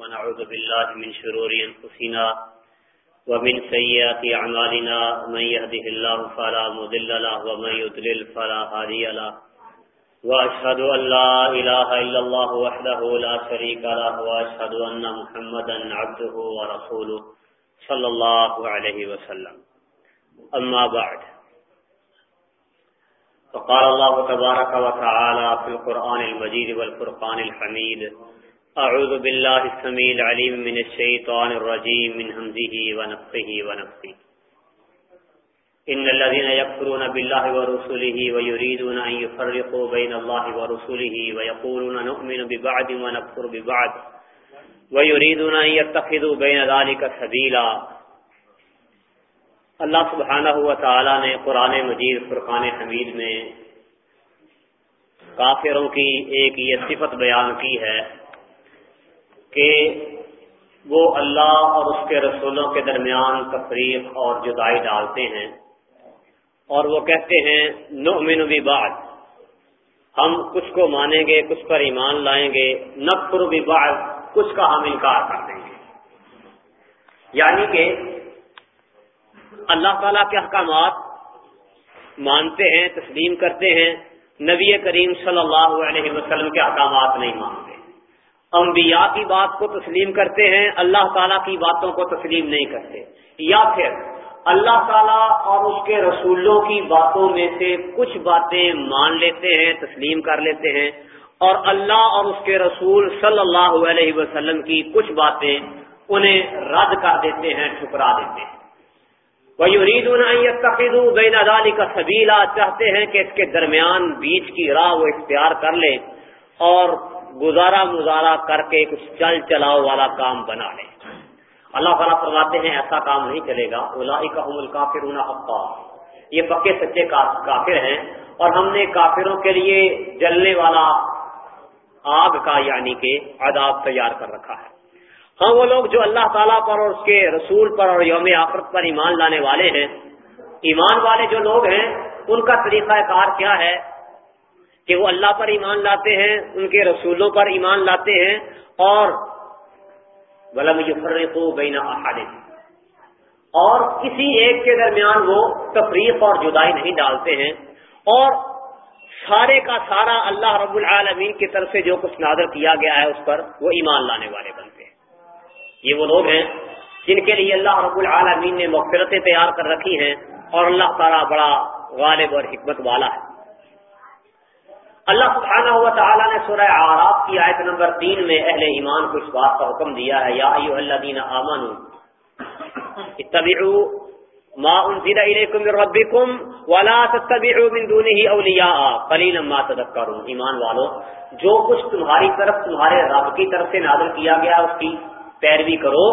ونعوذ بالله من شرور أنفسنا ومن سيئات أعمالنا من يهده الله فلا مضل له ومن يضلل فلا هادي له وأشهد أن لا إله إلا الله وحده لا شريك له وأشهد أن محمدا عبده ورسوله صلى الله عليه وسلم. أما بعد. فقال الله تبارك وتعالى في القرآن المجيد والفرقان الحميد أعوذ بالله السميع العليم من الشيطان الرجيم من همزه ونفخه ونفخه. إن الذين يكفرون بالله ورسله ويريدون أن يفرقوا بين الله ورسله ويقولون نؤمن ببعض ونكفر ببعض ويريدون أن يتخذوا بين ذلك سبيلا. اللہ سبحانہ ہوا تعالیٰ نے قرآن مجید فرقان حمید میں کافروں کی ایک یہ صفت بیان کی ہے کہ وہ اللہ اور اس کے رسولوں کے درمیان تفریق اور جدائی ڈالتے ہیں اور وہ کہتے ہیں، نؤمن ببعض ہم کچھ کو مانیں گے، کچھ پر ایمان لائیں گے نقر ببعض کچھ کا ہم انکار کر دیں گے۔ یعنی کہ اللہ تعالیٰ کے احکامات مانتے ہیں، تسلیم کرتے ہیں، نبی کریم صلی اللہ علیہ وسلم کے احکامات نہیں مانتے۔ انبیاء کی بات کو تسلیم کرتے ہیں، اللہ تعالیٰ کی باتوں کو تسلیم نہیں کرتے۔ یا پھر، اللہ تعالیٰ اور اس کے رسولوں کی باتوں میں سے کچھ باتیں مان لیتے ہیں، تسلیم کر لیتے ہیں۔ اور اللہ اور اس کے رسول صلی اللہ علیہ وسلم کی کچھ باتیں انہیں رد کر دیتے ہیں، ٹھکرا دیتے ہیں۔ وہ یورید بین ادالی کا سبیلا چاہتے ہیں کہ اس کے درمیان بیچ کی راہ وہ اختیار کر لے اور گزارا مزارا کر کے کچھ چل چلاؤ والا کام بنا لے اللہ تعالیٰ فرماتے ہیں، ایسا کام نہیں چلے گا۔ کافر حقا۔ یہ پکے سچے کافر ہیں۔ اور ہم نے کافروں کے لیے جلنے والا آگ کا یعنی کہ عذاب تیار کر رکھا ہے۔ ہاں وہ لوگ جو اللہ تعالیٰ پر اور اس کے رسول پر اور یوم آخرت پر ایمان لانے والے ہیں، ایمان والے جو لوگ ہیں، ان کا طریقہ کار کیا ہے؟ کہ وہ اللہ پر ایمان لاتے ہیں، ان کے رسولوں پر ایمان لاتے ہیں اور ولم یفرقو بین احادث اور کسی ایک کے درمیان وہ تفریق اور جدائی نہیں ڈالتے ہیں۔ اور سارے کا سارا اللہ رب العالمین کی طرف سے جو کچھ نادر کیا گیا ہے، اس پر وہ ایمان لانے والے بنتے ہیں۔ یہ وہ لوگ ہیں جن کے لیے اللہ رب العالمین نے مغفرتیں تیار کر رکھی ہیں اور اللہ تعالیٰ بڑا غالب اور حکمت والا ہے۔ اللہ سبحانہ ہوا تعالیٰ نے سورہ آراف کی آیت نمبر تین میں اہل ایمان کو اس بات کا حکم دیا ہے، یا ایوہ الذین آمنوا، اتبعوا ما انزل الیکم من ربکم ولا تتبعوا من دونه اولیاء، قلیلا ما تذکرون۔ ایمان والو، جو کچھ تمہاری طرف، تمہارے رب کی طرف سے نازل کیا گیا، اس کی پیروی کرو،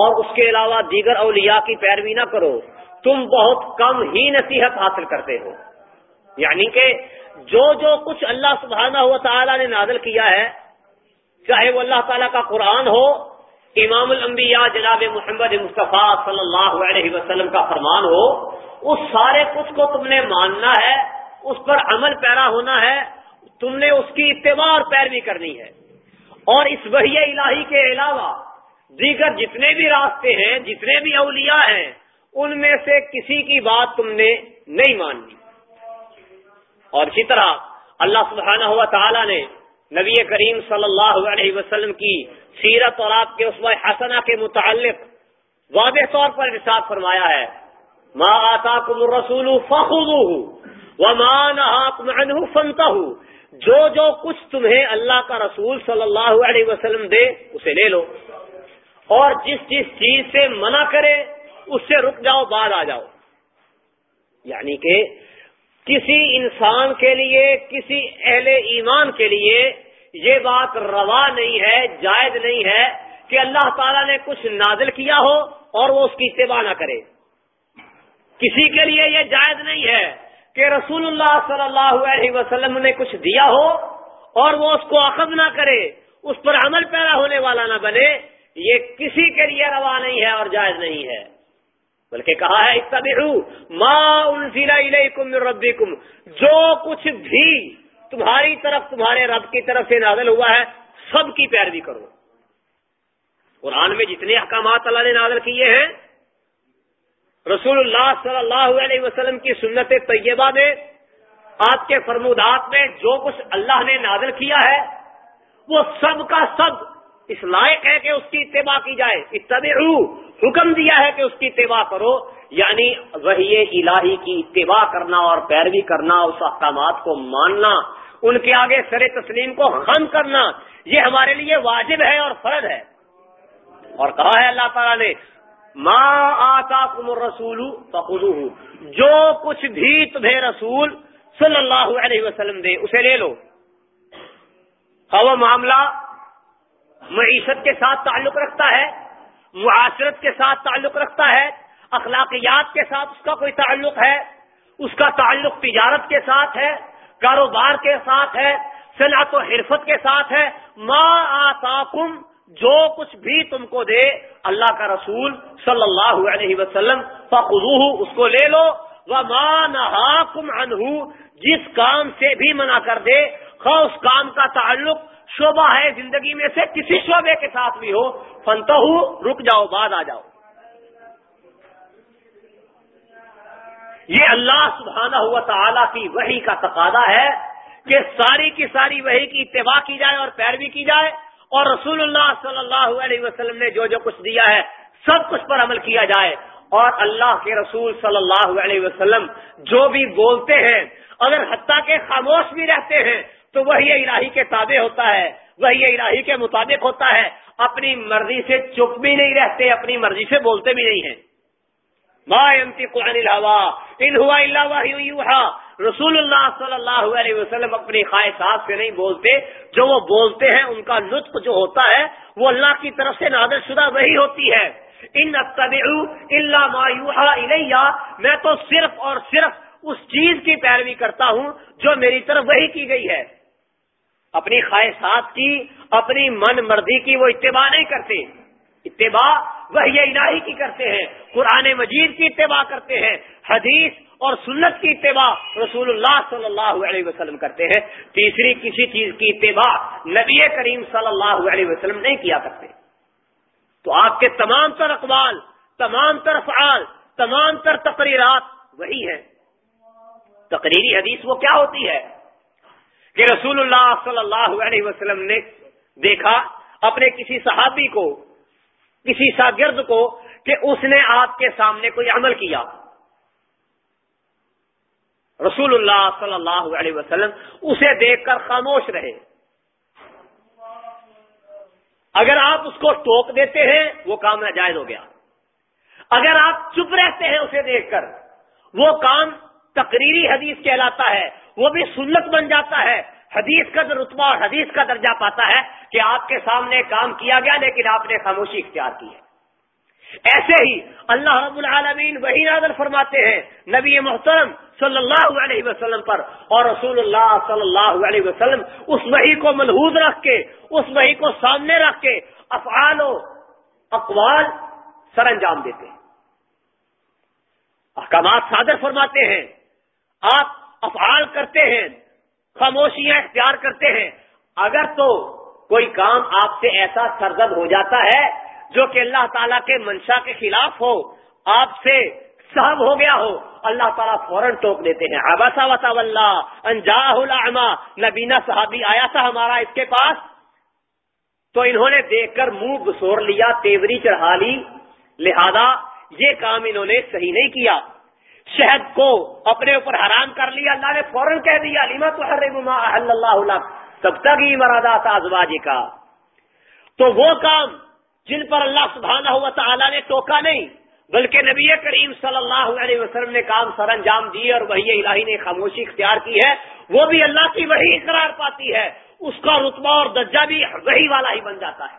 اور اس کے علاوہ دیگر اولیاء کی پیروی نہ کرو، تم بہت کم ہی نصیحت حاصل کرتے ہو۔ یعنی کہ جو جو کچھ اللہ سبحانہ ہوا تعالیٰ نے نازل کیا ہے، چاہے وہ اللہ تعالیٰ کا قرآن ہو، امام الانبیاء جناب محمد مصطفیٰ صلی اللہ علیہ وسلم کا فرمان ہو، اس سارے کچھ کو تم نے ماننا ہے، اس پر عمل پیرا ہونا ہے، تم نے اس کی اتباع اور پیروی کرنی ہے۔ اور اس وحی الہی کے علاوہ دیگر جتنے بھی راستے ہیں، جتنے بھی اولیاء ہیں، ان میں سے کسی کی بات تم نے نہیں ماننی۔ اور اسی طرح اللہ سبحانہ ہوا تعالیٰ نے نبی کریم صلی اللہ علیہ وسلم کی سیرت اور آپ کے عثم حسنہ کے متعلق واضح طور پر ارشاد فرمایا ہے۔ ما آتا کم رسول فنتا جو جو کچھ تمہیں اللہ کا رسول صلی اللہ علیہ وسلم دے، اسے لے لو۔ اور جس جس چیز سے منع کرے، اس سے رک جاؤ، بعد آ جاؤ۔ یعنی کہ کسی انسان کے لیے، کسی اہل ایمان کے لیے یہ بات روا نہیں ہے، جائز نہیں ہے کہ اللہ تعالیٰ نے کچھ نازل کیا ہو اور وہ اس کی اتباع نہ کرے۔ کسی کے لیے یہ جائز نہیں ہے کہ رسول اللہ صلی اللہ علیہ وسلم نے کچھ دیا ہو اور وہ اس کو اخذ نہ کرے، اس پر عمل پیدا ہونے والا نہ بنے۔ یہ کسی کے لیے روا نہیں ہے اور جائز نہیں ہے۔ بلکہ کہا ہے ما انزل الیکم من ربکم۔ جو کچھ بھی تمہاری طرف، تمہارے رب کی طرف سے نازل ہوا ہے، سب کی پیروی کرو۔ قرآن میں جتنے احکامات اللہ نے نازل کیے ہیں، رسول اللہ صلی اللہ علیہ وسلم کی سنت طیبہ میں، آپ کے فرمودات میں جو کچھ اللہ نے نازل کیا ہے، وہ سب کا سب اس لائق ہے کہ اس کی اتباع کی جائے اتبع حکم دیا ہے کہ اس کی اتباع کرو یعنی وہی الہی کی اتباع کرنا اور پیروی کرنا، اس احکامات کو ماننا، ان کے آگے سر تسلیم کو خم کرنا، یہ ہمارے لیے واجب ہے اور فرض ہے۔ اور کہا ہے اللہ تعالیٰ نے ماں آتا کم رسول جو کچھ بھی تمہیں رسول صلی اللہ علیہ وسلم دے، اسے لے لو۔ وہ معاملہ معیشت کے ساتھ تعلق رکھتا ہے، معاشرت کے ساتھ تعلق رکھتا ہے، اخلاقیات کے ساتھ اس کا کوئی تعلق ہے، اس کا تعلق تجارت کے ساتھ ہے، کاروبار کے ساتھ ہے، صنعت و حرفت کے ساتھ ہے۔ ما آتاکم، جو کچھ بھی تم کو دے اللہ کا رسول صلی اللہ علیہ وسلم، فخذوہ، اس کو لے لو۔ وہ ماں نہ جس کام سے بھی منع کر دے، خواہ اس کام کا تعلق شعبہ ہے زندگی میں سے کسی شعبے کے ساتھ بھی ہو فنتا رک جاؤ، بعد آ جاؤ۔ یہ اللہ سبحانہ ہوا تعالی کی وہی کا تقاضا ہے کہ ساری کی ساری وہی کی اتباع کی جائے اور پیروی کی جائے۔ اور رسول اللہ صلی اللہ علیہ وسلم نے جو جو کچھ دیا ہے، سب کچھ پر عمل کیا جائے۔ اور اللہ کے رسول صلی اللہ علیہ وسلم جو بھی بولتے ہیں، اگر حتیٰ کے خاموش بھی رہتے ہیں تو وہی الہی کے تابع ہوتا ہے، وہی الہی کے مطابق ہوتا ہے۔ اپنی مرضی سے چپ بھی نہیں رہتے، اپنی مرضی سے بولتے بھی نہیں ہیں۔ رسول اللہ صلی اللہ علیہ وسلم اپنی خواہشات سے نہیں بولتے، جو وہ بولتے ہیں، ان کا لطف جو ہوتا ہے، وہ اللہ کی طرف سے نادر شدہ وہی ہوتی ہے۔ ان اللہ مایوحا الیہ میں تو صرف اور صرف اس چیز کی پیروی کرتا ہوں جو میری طرف وہی کی گئی ہے۔ اپنی خواہشات کی، اپنی من مرضی کی وہ اتباع نہیں کرتے۔ اتباع وہی الہی کی کرتے ہیں، قرآن مجید کی اتباع کرتے ہیں، حدیث اور سنت کی اتباع رسول اللہ صلی اللہ علیہ وسلم کرتے ہیں۔ تیسری کسی چیز کی اتباع نبی کریم صلی اللہ علیہ وسلم نہیں کیا کرتے۔ تو آپ کے تمام تر اقبال تمام تر افعال، تمام تر تقریرات وہی ہیں۔ تقریری حدیث وہ کیا ہوتی ہے؟ کہ رسول اللہ صلی اللہ علیہ وسلم نے دیکھا اپنے کسی صحابی کو، کسی شاگرد کو کہ اس نے آپ کے سامنے کوئی عمل کیا۔ رسول اللہ صلی اللہ علیہ وسلم اسے دیکھ کر خاموش رہے۔ اگر آپ اس کو ٹوک دیتے ہیں، وہ کام ناجائز ہو گیا۔ اگر آپ چپ رہتے ہیں اسے دیکھ کر، وہ کام تقریری حدیث کہلاتا ہے۔ وہ بھی سنت بن جاتا ہے۔ حدیث کا رتبہ اور حدیث کا درجہ پاتا ہے کہ آپ کے سامنے کام کیا گیا لیکن آپ نے خاموشی اختیار کی ہے۔ ایسے ہی اللہ رب العالمین وہی نازل فرماتے ہیں نبی محترم صلی اللہ علیہ وسلم پر اور رسول اللہ صلی اللہ علیہ وسلم اس وحی کو ملحوظ رکھ کے، اس وحی کو سامنے رکھ کے افعال و اقوال سر انجام دیتے ہیں۔ احکامات صادر فرماتے ہیں۔ آپ افعال کرتے ہیں، خاموشیاں اختیار کرتے ہیں۔ اگر تو کوئی کام آپ سے ایسا سرزد ہو جاتا ہے جو کہ اللہ تعالیٰ کے منشا کے خلاف ہو، آپ سے صاحب ہو گیا ہو، اللہ تعالیٰ فوراً ٹوک دیتے ہیں۔ اباسا وطا اللہ انجا نبینا صحابی آیا تھا ہمارا اس کے پاس، تو انہوں نے دیکھ کر منہ بسور لیا، تیوری چڑھا لی۔ لہذا یہ کام انہوں نے صحیح نہیں کیا۔ شہد کو اپنے اوپر حرام کر لیا، اللہ نے فوراً کہہ دیا لیما تو ہر اللہ تب تک ہی مرادہ تھا کا تو وہ کام جن پر اللہ سبحانہ ہوا تعالیٰ نے ٹوکا نہیں، بلکہ نبی کریم صلی اللہ علیہ وسلم نے کام سر انجام دیے اور وہی الہی نے خاموشی اختیار کی ہے، وہ بھی اللہ کی وہی قرار پاتی ہے، اس کا رتبہ اور درجہ بھی وہی والا ہی بن جاتا ہے۔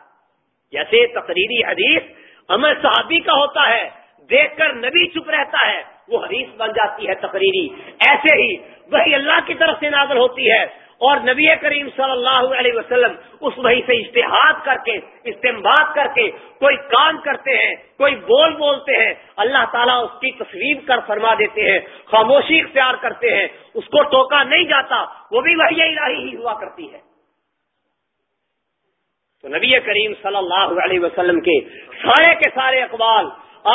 جیسے تقریری حدیث امر صحابی کا ہوتا ہے، دیکھ کر نبی چپ رہتا ہے وہ حدیث بن جاتی ہے تقریری۔ ایسے ہی وہی اللہ کی طرف سے نازل ہوتی ہے اور نبی کریم صلی اللہ علیہ وسلم اس وہی سے اشتہاد کر کے استعمال کر کے کوئی کام کرتے ہیں، کوئی بول بولتے ہیں، اللہ تعالیٰ اس کی تصویر کر فرما دیتے ہیں، خاموشی اختیار کرتے ہیں، اس کو ٹوکا نہیں جاتا، وہ بھی وہی الہی ہی ہوا کرتی ہے۔ تو نبی کریم صلی اللہ علیہ وسلم کے سارے کے سارے اقبال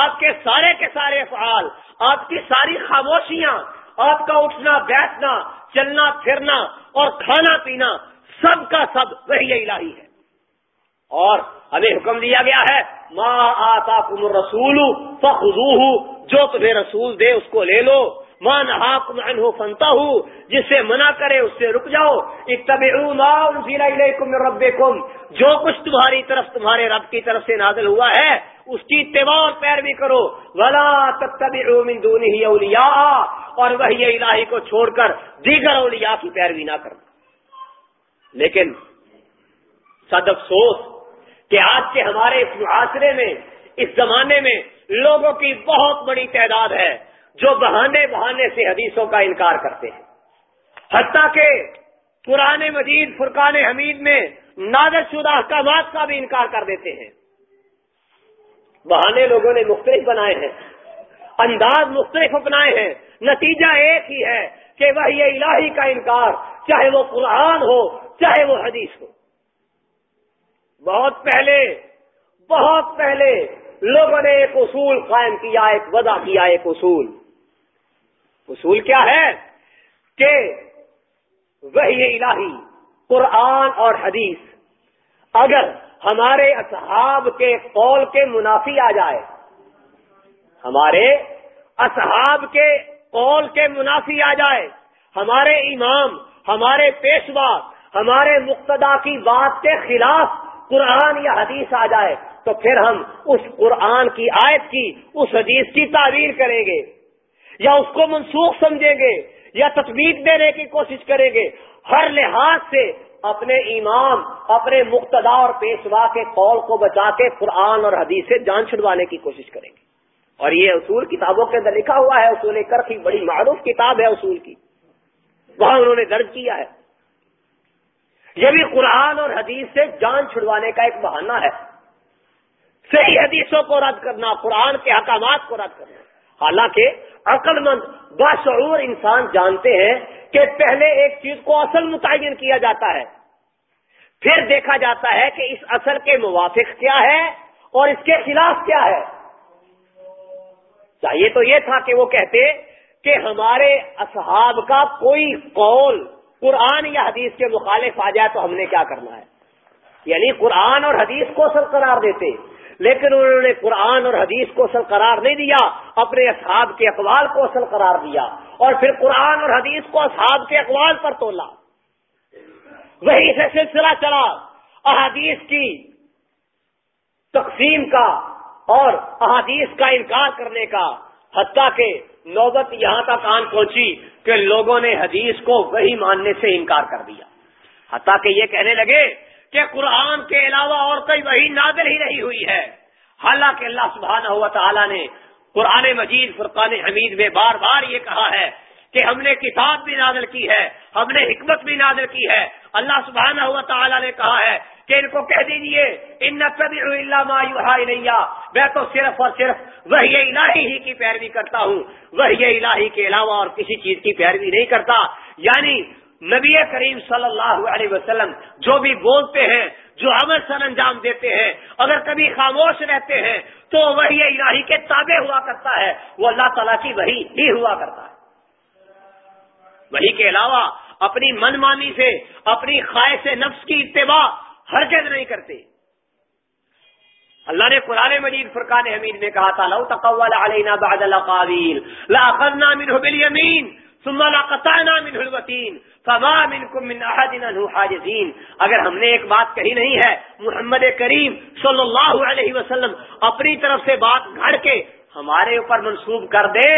آپ کے سارے کے سارے افعال، آپ کی ساری خاموشیاں، آپ کا اٹھنا، بیٹھنا، چلنا، پھرنا اور کھانا پینا، سب کا سب وہی الہی ہے۔ اور ہمیں حکم دیا گیا ہے ماں آتا کم رسول جو تمہیں رسول دے اس کو لے لو۔ ماں نہا کم فنتا ہوں جس سے منع کرے اس سے رک جاؤ۔ رب کم جو کچھ تمہاری طرف، تمہارے رب کی طرف سے نازل ہوا ہے اس کی اتباع اور پیروی کرو۔ ولا من دونه اولیاء اور وہی الہی کو چھوڑ کر دیگر اولیاء کی پیروی نہ کرنا لیکن سد افسوس کہ آج کے ہمارے اس معاشرے میں، اس زمانے میں لوگوں کی بہت بڑی تعداد ہے جو بہانے بہانے سے حدیثوں کا انکار کرتے ہیں۔ حتیٰ کہ پرانے مجید، فرقان حمید میں نادر شدہ احکامات کا بھی انکار کر دیتے ہیں۔ بہانے لوگوں نے مختلف بنائے ہیں۔ انداز مختلف اپنائے ہیں۔ نتیجہ ایک ہی ہے کہ وہ یہ الہی کا انکار چاہے وہ قرآن ہو، چاہے وہ حدیث ہو۔ بہت پہلے بہت پہلے لوگوں نے ایک اصول قائم کیا، ایک وضع کیا، ایک اصول۔ اصول کیا ہے کہ وہی الہی، قرآن اور حدیث۔ اگر ہمارے اصحاب کے قول کے منافی آ جائے۔ ہمارے اصحاب کے قول کے منافی آ جائے۔ ہمارے امام، ہمارے پیشوا، ہمارے مقتدا کی بات کے خلاف قرآن یا حدیث آ جائے تو پھر ہم اس قرآن کی آیت کی، اس حدیث کی تعبیر کریں گے۔ یا اس کو منسوخ سمجھیں گے، یا تطبیق دینے کی کوشش کریں گے۔ ہر لحاظ سے اپنے امام اپنے مقتدا اور پیشوا کے قول کو بچا کے قرآن اور حدیث سے جان چھڑوانے کی کوشش کریں گے۔ اور یہ اصول کتابوں کے اندر لکھا ہوا ہے، اصول کر بڑی معروف کتاب ہے اصول کی۔ وہاں انہوں نے درج کیا ہے۔ یہ بھی قرآن اور حدیث سے جان چھڑوانے کا ایک بہانہ ہے۔ صحیح حدیثوں کو رد کرنا، قرآن کے حکامات کو رد کرنا۔ حالانکہ عقل مند باشعور انسان جانتے ہیں کہ پہلے ایک چیز کو اصل متعین کیا جاتا ہے۔ پھر دیکھا جاتا ہے کہ اس اصل کے موافق کیا ہے اور اس کے خلاف کیا ہے۔ چاہیے تو یہ تھا کہ وہ کہتے کہ ہمارے اصحاب کا کوئی قول قرآن یا حدیث کے مخالف آ جائے تو ہم نے کیا کرنا ہے؟ یعنی قرآن اور حدیث کو اصل قرار دیتے۔ لیکن انہوں نے قرآن اور حدیث کو اصل قرار نہیں دیا، اپنے اصحاب کے اقوال کو اصل قرار دیا اور پھر قرآن اور حدیث کو اصحاب کے اقوال پر تولا۔ وہی سے سلسلہ چلا۔ احادیث کی تقسیم کا اور احادیث کا انکار کرنے کا، حتیٰ کہ نوبت یہاں تک آن پہنچی کہ لوگوں نے حدیث کو وہی ماننے سے انکار کر دیا۔ حتیٰ کہ یہ کہنے لگے کہ قرآن کے علاوہ اور کوئی وہی نادر ہی نہیں ہوئی ہے۔ حالانکہ اللہ سبحانہ ہوا تعالیٰ نے قرآن مجید فرقان حمید میں بار بار یہ کہا ہے کہ ہم نے کتاب بھی نازل کی ہے، ہم نے حکمت بھی نازل کی ہے۔ اللہ سبحانہ ہوا تعالیٰ نے کہا ہے کہ ان کو کہہ دیجیے ان نیا میں تو صرف اور صرف وہی الہی ہی کی پیروی کرتا ہوں۔ وہی الہی کے علاوہ اور کسی چیز کی پیروی نہیں کرتا۔ یعنی نبی کریم صلی اللہ علیہ وسلم جو بھی بولتے ہیں، جو عمل سر انجام دیتے ہیں، اگر کبھی خاموش رہتے ہیں، تو وہی الہی کے تابع ہوا کرتا ہے۔ وہ اللہ تعالیٰ کی وہی ہی ہوا کرتا ہے۔ وہی کے علاوہ اپنی من مانی سے، اپنی خواہش نفس کی اتباع ہرگز نہیں کرتے۔ اللہ نے قرآن مجید فرقان حمید میں کہا تھا، لو تقول علینا بعد القابیل لا اخذنا منه بالیمین ثم لا قطعنا منه الوتین فما منكم من احد عنه حاجزین اگر ہم نے ایک بات کہی نہیں ہے، محمد کریم صلی اللہ علیہ وسلم اپنی طرف سے بات گھڑ کے ہمارے اوپر منسوب کر دے،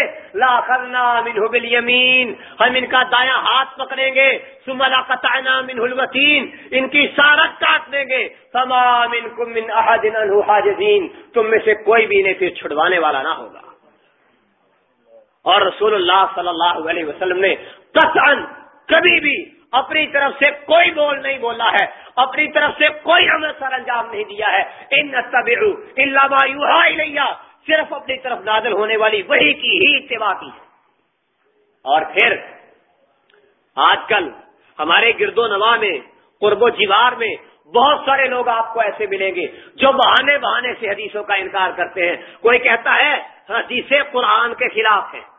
لا کرنا بالیمین ہم ان کا دایاں ہاتھ پکڑیں گے، ثم لا قطعنا منه الوتین، ان کی سارت کاٹ دیں گے، فما منكم من احد عنه حاجزین، تم میں سے کوئی بھی انہیں پھر چھڑوانے والا نہ ہوگا۔ اور رسول اللہ صلی اللہ علیہ وسلم نے قطعا کبھی بھی اپنی طرف سے کوئی بول نہیں بولا ہے، اپنی طرف سے کوئی عمل سر انجام نہیں دیا ہے۔ ان صرف اپنی طرف نازل ہونے والی وہی کی ہی اتباع کی اور پھر آج کل ہمارے گرد و نواح میں، قرب و جیوار میں بہت سارے لوگ آپ کو ایسے ملیں گے جو بہانے بہانے سے حدیثوں کا انکار کرتے ہیں۔ کوئی کہتا ہے حدیثیں قرآن کے خلاف ہیں۔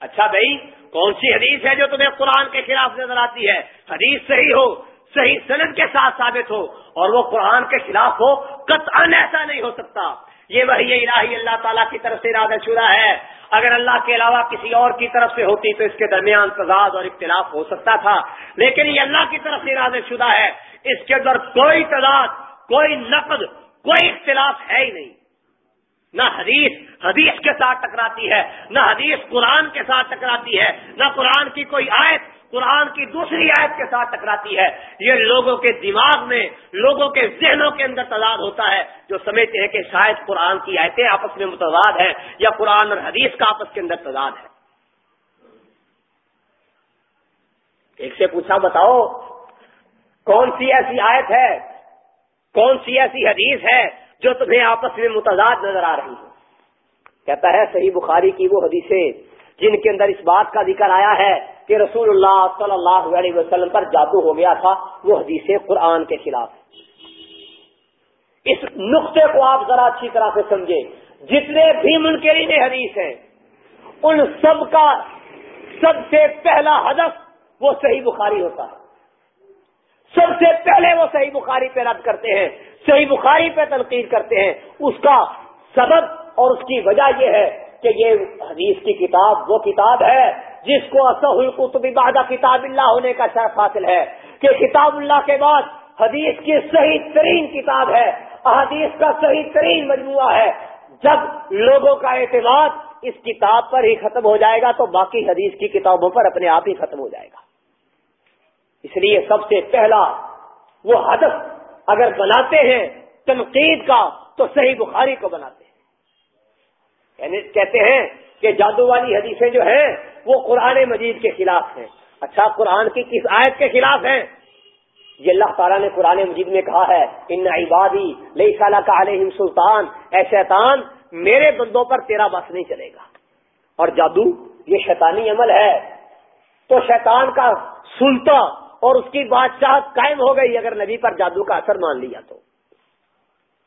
اچھا بھائی، کون سی حدیث ہے جو تمہیں قرآن کے خلاف نظر آتی ہے؟ حدیث صحیح ہو، صحیح سند کے ساتھ ثابت ہو، اور وہ قرآن کے خلاف ہو، قطعا ایسا نہیں ہو سکتا۔ یہ وہی الہی اللہ تعالیٰ کی طرف سے ارادہ شدہ ہے۔ اگر اللہ کے علاوہ کسی اور کی طرف سے ہوتی تو اس کے درمیان تضاد اور اختلاف ہو سکتا تھا۔ لیکن یہ اللہ کی طرف سے ارادہ شدہ ہے۔ اس کے اندر کوئی تعداد کوئی نقد، کوئی اختلاف ہے ہی نہیں۔ نہ حدیث حدیث کے ساتھ ٹکراتی ہے، نہ حدیث قرآن کے ساتھ ٹکراتی ہے، نہ قرآن کی کوئی آیت قرآن کی دوسری آیت کے ساتھ ٹکراتی ہے۔ یہ لوگوں کے دماغ میں، لوگوں کے ذہنوں کے اندر تضاد ہوتا ہے، جو سمجھتے ہیں کہ شاید قرآن کی آیتیں آپس میں متضاد ہیں یا قرآن اور حدیث کا آپس کے اندر تضاد ہے۔ ایک سے پوچھا بتاؤ، کون سی ایسی آیت ہے؟ کون سی ایسی حدیث ہے جو تمہیں آپس میں متضاد نظر آ رہی ہے کہتا ہے صحیح بخاری کی وہ حدیثیں جن کے اندر اس بات کا ذکر آیا ہے کہ رسول اللہ صلی اللہ علیہ وسلم پر جادو ہو گیا تھا، وہ حدیث قرآن کے خلاف اس نقطے کو آپ ذرا اچھی طرح سے سمجھیں۔ جتنے بھی منکرین حدیث ہیں، ان سب کا سب سے پہلا ہدف وہ صحیح بخاری ہوتا ہے۔ سب سے پہلے وہ صحیح بخاری پہ رد کرتے ہیں۔ صحیح بخاری پہ تنقید کرتے ہیں۔ اس کا سبب اور اس کی وجہ یہ ہے کہ یہ حدیث کی کتاب وہ کتاب ہے جس کو القتب بعد کتاب اللہ ہونے کا شرف حاصل ہے کہ کتاب اللہ کے بعد حدیث کی صحیح ترین کتاب ہے، احادیث کا صحیح ترین مجموعہ ہے۔ جب لوگوں کا اعتماد اس کتاب پر ہی ختم ہو جائے گا تو باقی حدیث کی کتابوں پر اپنے آپ ہی ختم ہو جائے گا۔ اس لیے سب سے پہلا وہ ہدف اگر بناتے ہیں تنقید کا، تو صحیح بخاری کو بناتے ہیں۔ یعنی کہتے ہیں کہ جادو والی حدیثیں جو ہیں، وہ قرآن مجید کے خلاف ہیں۔ اچھا قرآن کی کس آیت کے خلاف ہیں؟ یہ اللہ تعالیٰ نے قرآن مجید میں کہا ہے، ان عبادی لئی سالہ کا علیہ سلطان اے شیطان، میرے بندوں پر تیرا بس نہیں چلے گا۔ اور جادو، یہ شیطانی عمل ہے۔ تو شیطان کا سلطان اور اس کی بادشاہ قائم ہو گئی اگر نبی پر جادو کا اثر مان لیا تو۔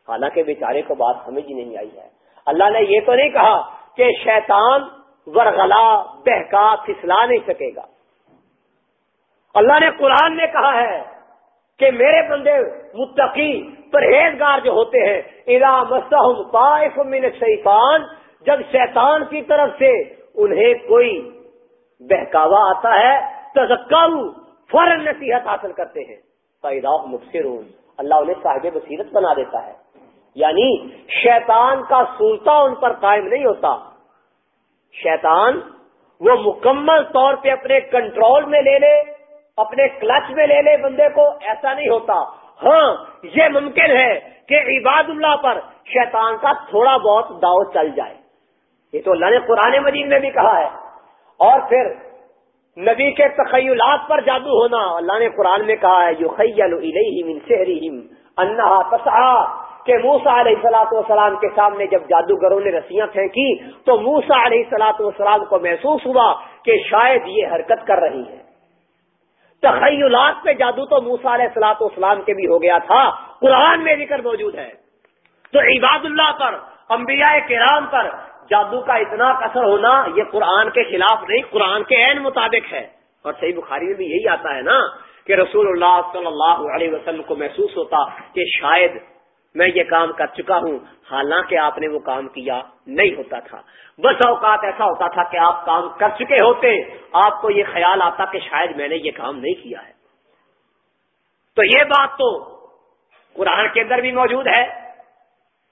حالانکہ بیچارے کو بات سمجھ ہی نہیں آئی ہے۔ اللہ نے یہ تو نہیں کہا کہ شیطان ورغلا، بہکا، پھسلا نہیں سکے گا۔ اللہ نے قرآن میں کہا ہے کہ میرے بندے متقی، پرہیزگار جو ہوتے ہیں الا طائف من شیطان جب شیطان کی طرف سے انہیں کوئی بہکاوا آتا ہے تزکاؤ فوراً نصیحت حاصل کرتے ہیں۔ پیدا مبصرون۔ اللہ انہیں صاحب بصیرت بنا دیتا ہے۔ یعنی شیطان کا سلطہ ان پر قائم نہیں ہوتا۔ شیطان وہ مکمل طور پہ اپنے کنٹرول میں لے لے، اپنے کلچ میں لے لے بندے کو، ایسا نہیں ہوتا۔ ہاں یہ ممکن ہے کہ عباد اللہ پر شیطان کا تھوڑا بہت داؤ چل جائے۔ یہ تو اللہ نے قرآن مجید میں بھی کہا ہے۔ اور پھر نبی کے تخیلات پر جادو ہونا۔ اللہ نے قرآن میں کہا ہے جو خیل من سحرہم انہا تسعا کہ موسا علیہ سلاۃ والسلام کے سامنے جب جادوگروں نے رسیاں پھینکی، تو موسا علیہ سلاۃ والسلام کو محسوس ہوا کہ شاید یہ حرکت کر رہی ہے۔ تخیلات پہ جادو تو موسا علیہ سلاۃ والسلام کے بھی ہو گیا تھا، قرآن میں ذکر موجود ہے۔ تو عباد اللہ پر، انبیاء کرام پر جادو کا اتنا اثر ہونا یہ قرآن کے خلاف نہیں، قرآن کے عین مطابق ہے۔ اور صحیح بخاری میں بھی یہی آتا ہے نا کہ رسول اللہ صلی اللہ علیہ وسلم کو محسوس ہوتا کہ شاید میں یہ کام کر چکا ہوں، حالانکہ آپ نے وہ کام کیا نہیں ہوتا تھا۔ بس اوقات ایسا ہوتا تھا کہ آپ کام کر چکے ہوتے، آپ کو یہ خیال آتا کہ شاید میں نے یہ کام نہیں کیا ہے۔ تو یہ بات تو قرآن کے اندر بھی موجود ہے۔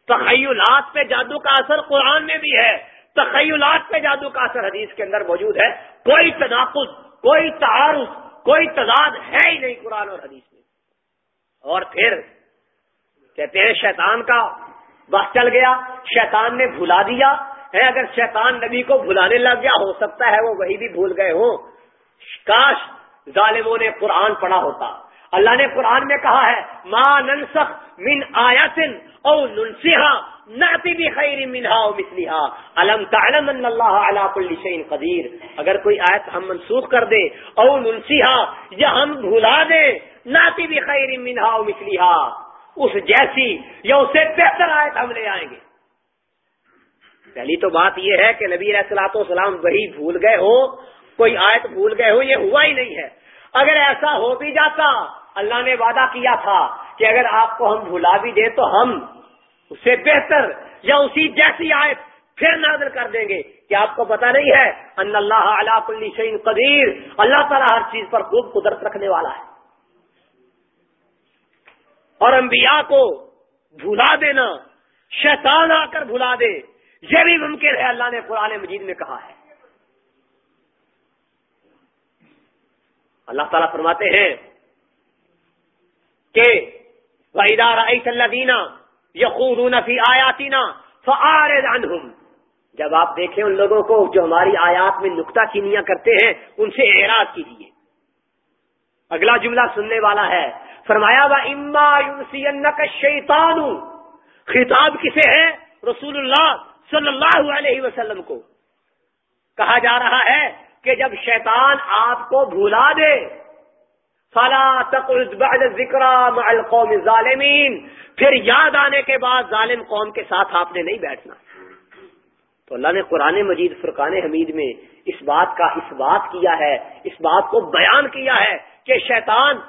تخیلات پہ جادو کا اثر قرآن میں بھی ہے۔ تخیلات پہ جادو کا اثر حدیث کے اندر موجود ہے۔ کوئی تناقض، کوئی تعارف کوئی تضاد ہے ہی نہیں قرآن اور حدیث میں۔ اور پھر کہتے ہیں شیطان کا بس چل گیا، شیطان نے بھلا دیا۔ ہے اگر شیطان نبی کو بھلانے لگ گیا، ہو سکتا ہے وہ وہی بھی بھول گئے ہوں۔ کاش ظالموں نے قرآن پڑھا ہوتا۔ اللہ نے قرآن میں کہا ہے ماں ننسخ من آیاتن او ننسیحا نعتی بھی خیر منہا او مثلیہا. علم تعلم ان اللہ علا کل شئین قدیر۔ اگر کوئی آیت ہم منسوخ کر دے، او ننسیحا یا ہم بھلا دیں ناتی بھی خیر منہا مسلیحا اس جیسی یا اسے بہتر آیت ہم لے آئیں گے۔ پہلی تو بات یہ ہے کہ نبی السلاط والسلام وہی بھول گئے ہو کوئی آیت بھول گئے ہو یہ ہوا ہی نہیں ہے۔ اگر ایسا ہو بھی جاتا، اللہ نے وعدہ کیا تھا کہ اگر آپ کو ہم بھلا بھی دیں تو ہم اسے بہتر یا اسی جیسی آیت پھر نازل کر دیں گے۔ کیا آپ کو پتا نہیں ہے؟ ان اللہ علا کل شعین قدیر، اللہ تعالیٰ ہر چیز پر خوب قدرت رکھنے والا ہے۔ اور انبیاء کو بھلا دینا، شیطان آ کر بھلا دے، یہ بھی ممکن ہے، اللہ نے قرآن مجید میں کہا ہے۔ اللہ تعالیٰ فرماتے ہیں کہ ادارہ دینا یقون فی آیاتینا فعار جب آپ دیکھیں ان لوگوں کو جو ہماری آیات میں نکتا چینیاں کرتے ہیں، ان سے اعراض کیجیے اگلا جملہ سننے والا ہے۔ فرمایا با اما شیتان خطاب کسے ہے رسول اللہ صلی اللہ علیہ وسلم کو۔ کہا جا رہا ہے کہ جب شیطان آپ کو بھولا دے، فلا بعد ذکر مع القوم ظالمین پھر یاد آنے کے بعد ظالم قوم کے ساتھ آپ نے نہیں بیٹھنا۔ تو اللہ نے قرآن مجید فرقان حمید میں اس بات کا اس بات کیا ہے، اس بات کو بیان کیا ہے کہ شیطان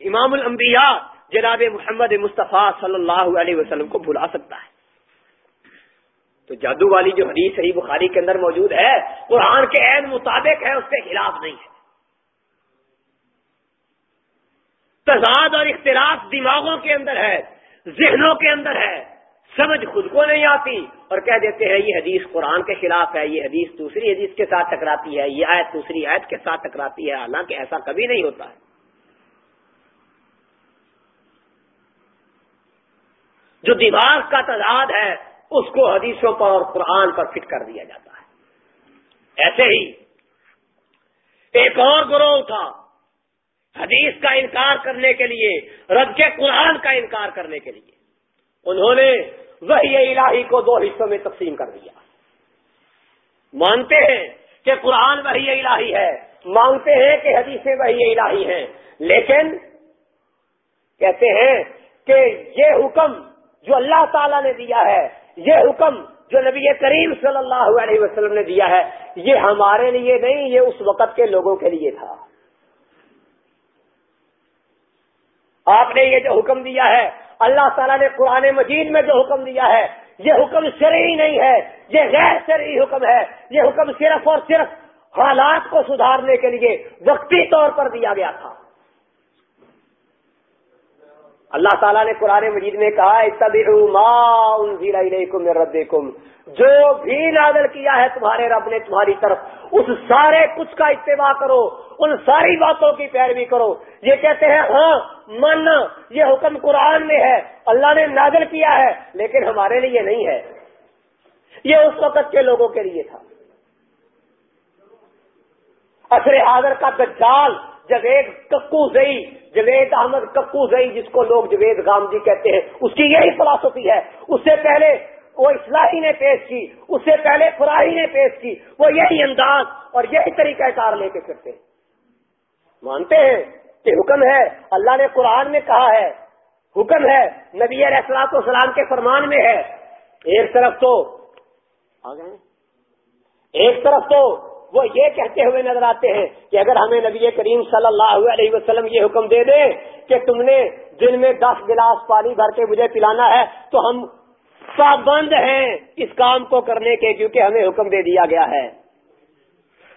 امام الانبیاء جناب محمد مصطفیٰ صلی اللہ علیہ وسلم کو بھلا سکتا ہے۔ تو جادو والی جو حدیث صحیح بخاری کے اندر موجود ہے، قرآن کے عین مطابق ہے، اس کے خلاف نہیں ہے۔ تضاد اور اختلاف دماغوں کے اندر ہے، ذہنوں کے اندر ہے۔ سمجھ خود کو نہیں آتی اور کہہ دیتے ہیں، یہ حدیث قرآن کے خلاف ہے، یہ حدیث دوسری حدیث کے ساتھ ٹکراتی ہے، یہ آیت دوسری آیت کے ساتھ ٹکراتی ہے، حالانکہ ایسا کبھی نہیں ہوتا ہے۔ جو دماغ کا تعداد ہے اس کو حدیثوں پر اور قرآن پر فٹ کر دیا جاتا ہے۔ ایسے ہی ایک اور گروہ تھا، حدیث کا انکار کرنے کے لیے، رد کے قرآن کا انکار کرنے کے لیے۔ انہوں نے وہی الہی کو دو حصوں میں تقسیم کر دیا۔ مانتے ہیں کہ قرآن وہی الہی ہے، مانتے ہیں کہ حدیثیں وہی الہی ہیں، لیکن کہتے ہیں کہ یہ حکم جو اللہ تعالی نے دیا ہے یہ حکم جو نبی کریم صلی اللہ علیہ وسلم نے دیا ہے، یہ ہمارے لیے نہیں، یہ اس وقت کے لوگوں کے لیے تھا۔ آپ نے یہ جو حکم دیا ہے، اللہ تعالیٰ نے قرآن مجید میں جو حکم دیا ہے، یہ حکم شرعی نہیں ہے، یہ غیر شرعی حکم ہے۔ یہ حکم صرف اور صرف حالات کو سدھارنے کے لیے وقتی طور پر دیا گیا تھا۔ اللہ تعالیٰ نے قرآن مجید میں کہا ربکم۔ جو بھی نازل کیا ہے تمہارے رب نے تمہاری طرف، اس سارے کچھ کا اتباع کرو، ان ساری باتوں کی پیروی کرو۔ یہ کہتے ہیں ہاں ماننا، یہ حکم قرآن میں ہے۔ اللہ نے نازل کیا ہے، لیکن ہمارے لیے نہیں ہے۔ یہ اس وقت کے لوگوں کے لیے تھا۔ اثر حاضر کا دجال جوید ککو زئی جوید احمد ککو زئی جس کو لوگ جوید گامجی کہتے ہیں۔ اس کی یہی فلاسفی ہے۔ اس سے پہلے وہ اصلاحی نے پیش کی، اس سے پہلے فراہی نے پیش کی۔ وہ یہی انداز اور یہی طریقہ کار لے کے پھرتے مانتے ہیں کہ حکم ہے، اللہ نے قرآن میں کہا ہے، حکم ہے، نبی علیہ السلاط والسلام کے فرمان میں ہے۔ ایک طرف تو ایک طرف تو وہ یہ کہتے ہوئے نظر آتے ہیں کہ اگر ہمیں نبی کریم صلی اللہ علیہ وسلم یہ حکم دے دیں کہ تم نے دن میں دس گلاس پانی بھر کے مجھے پلانا ہے، تو ہم پابند ہیں اس کام کو کرنے کے کیونکہ ہمیں حکم دے دیا گیا ہے۔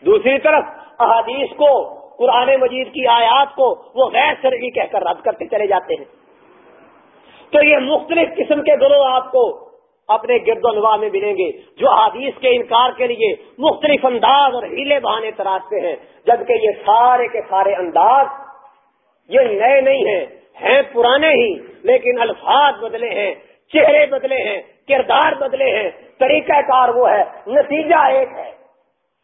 دوسری طرف احادیث کو، قرآن مجید کی آیات کو وہ غیر سرگی کہہ کر رد کرتے چلے جاتے ہیں۔ تو یہ مختلف قسم کے گروہ آپ کو اپنے گرد و نواح میں ملیں گے، جو حدیث کے انکار کے لیے مختلف انداز اور ہیلے بہانے تراشتے ہیں، جبکہ یہ سارے کے سارے انداز یہ نئے نہیں ہیں ہیں پرانے ہی، لیکن الفاظ بدلے ہیں، چہرے بدلے ہیں، کردار بدلے ہیں، طریقہ کار وہ ہے، نتیجہ ایک ہے۔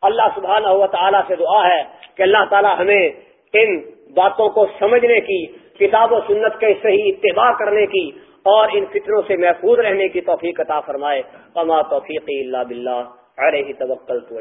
اللہ سبحانہ ہوا تعالیٰ سے دعا ہے کہ اللہ تعالیٰ ہمیں ان باتوں کو سمجھنے کی، کتاب و سنت کے صحیح اتباع کرنے کی اور ان فطروں سے محفوظ رہنے کی توفیق عطا فرمائے۔ اما توفیق اللہ بلّہ علیہ توکل تو